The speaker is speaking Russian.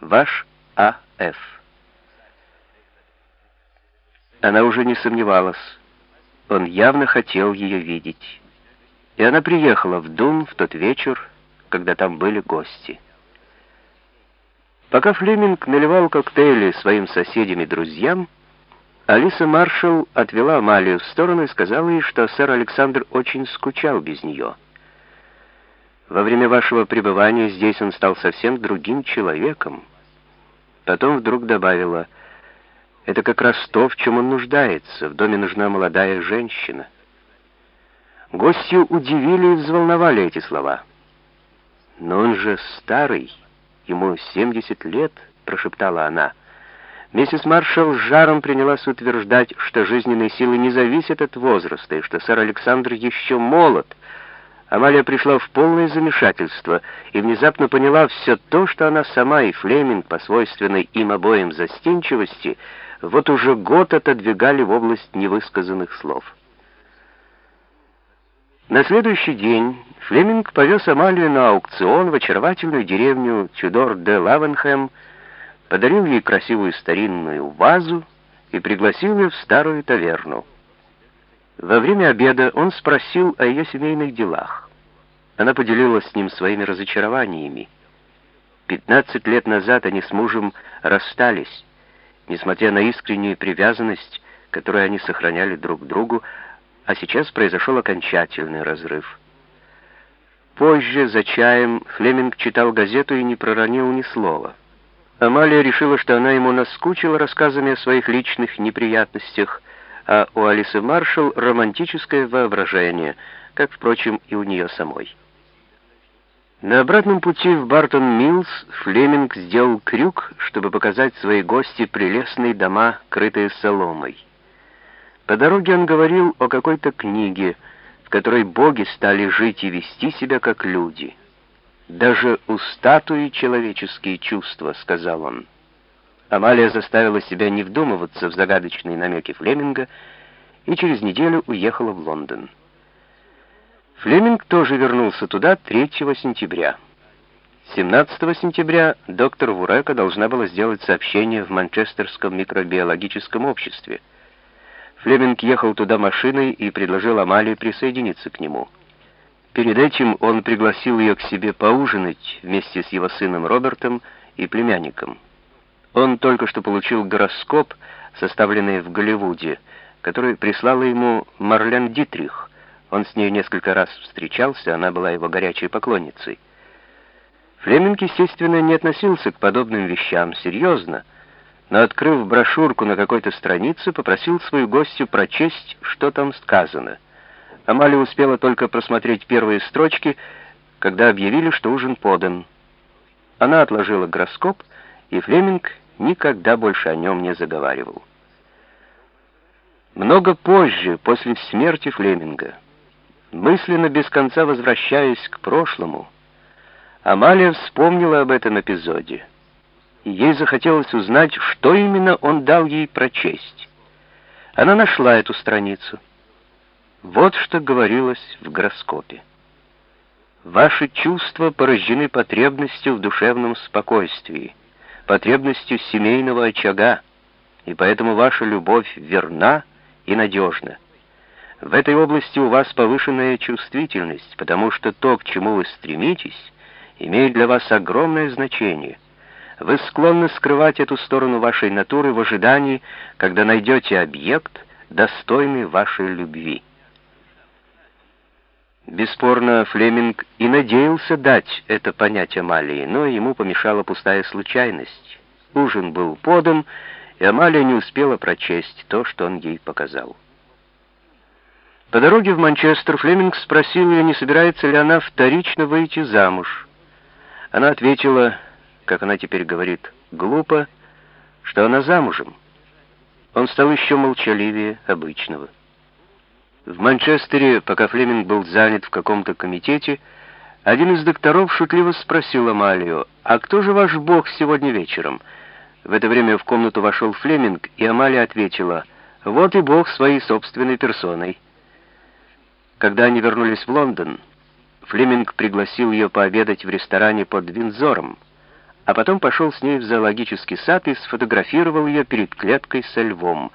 Ваш А.Ф. Она уже не сомневалась. Он явно хотел ее видеть. И она приехала в Дун в тот вечер, когда там были гости. Пока Флеминг наливал коктейли своим соседям и друзьям, Алиса Маршалл отвела Амалию в сторону и сказала ей, что сэр Александр очень скучал без нее. Во время вашего пребывания здесь он стал совсем другим человеком. Потом вдруг добавила, это как раз то, в чем он нуждается. В доме нужна молодая женщина. Гостью удивили и взволновали эти слова. «Но он же старый, ему 70 лет», — прошептала она. Миссис Маршалл с жаром принялась утверждать, что жизненные силы не зависят от возраста, и что сэр Александр еще молод. Амалия пришла в полное замешательство и внезапно поняла все то, что она сама и Флеминг по свойственной им обоим застенчивости вот уже год отодвигали в область невысказанных слов. На следующий день Флеминг повез Амалию на аукцион в очаровательную деревню Тюдор-де-Лавенхэм, подарил ей красивую старинную вазу и пригласил ее в старую таверну. Во время обеда он спросил о ее семейных делах. Она поделилась с ним своими разочарованиями. Пятнадцать лет назад они с мужем расстались. Несмотря на искреннюю привязанность, которую они сохраняли друг к другу, а сейчас произошел окончательный разрыв. Позже, за чаем, Флеминг читал газету и не проронил ни слова. Амалия решила, что она ему наскучила рассказами о своих личных неприятностях, а у Алисы Маршалл романтическое воображение, как, впрочем, и у нее самой. На обратном пути в Бартон-Миллс Флеминг сделал крюк, чтобы показать своей гости прелестные дома, крытые соломой. По дороге он говорил о какой-то книге, в которой боги стали жить и вести себя как люди — «Даже у статуи человеческие чувства», — сказал он. Амалия заставила себя не вдумываться в загадочные намеки Флеминга и через неделю уехала в Лондон. Флеминг тоже вернулся туда 3 сентября. 17 сентября доктор Вурека должна была сделать сообщение в Манчестерском микробиологическом обществе. Флеминг ехал туда машиной и предложил Амалии присоединиться к нему. Перед этим он пригласил ее к себе поужинать вместе с его сыном Робертом и племянником. Он только что получил гороскоп, составленный в Голливуде, который прислала ему Марлен Дитрих. Он с ней несколько раз встречался, она была его горячей поклонницей. Флеминг, естественно, не относился к подобным вещам серьезно, но, открыв брошюрку на какой-то странице, попросил свою гостью прочесть, что там сказано — Амалия успела только просмотреть первые строчки, когда объявили, что ужин подан. Она отложила гороскоп, и Флеминг никогда больше о нем не заговаривал. Много позже, после смерти Флеминга, мысленно без конца возвращаясь к прошлому, Амалия вспомнила об этом эпизоде, и ей захотелось узнать, что именно он дал ей прочесть. Она нашла эту страницу. Вот что говорилось в гороскопе. Ваши чувства порождены потребностью в душевном спокойствии, потребностью семейного очага, и поэтому ваша любовь верна и надежна. В этой области у вас повышенная чувствительность, потому что то, к чему вы стремитесь, имеет для вас огромное значение. Вы склонны скрывать эту сторону вашей натуры в ожидании, когда найдете объект, достойный вашей любви. Бесспорно, Флеминг и надеялся дать это понять Амалии, но ему помешала пустая случайность. Ужин был подан, и Амалия не успела прочесть то, что он ей показал. По дороге в Манчестер Флеминг спросил ее, не собирается ли она вторично выйти замуж. Она ответила, как она теперь говорит, глупо, что она замужем. Он стал еще молчаливее обычного. В Манчестере, пока Флеминг был занят в каком-то комитете, один из докторов шутливо спросил Амалию, «А кто же ваш бог сегодня вечером?» В это время в комнату вошел Флеминг, и Амалия ответила, «Вот и бог своей собственной персоной». Когда они вернулись в Лондон, Флеминг пригласил ее пообедать в ресторане под Винзором, а потом пошел с ней в зоологический сад и сфотографировал ее перед клеткой со львом —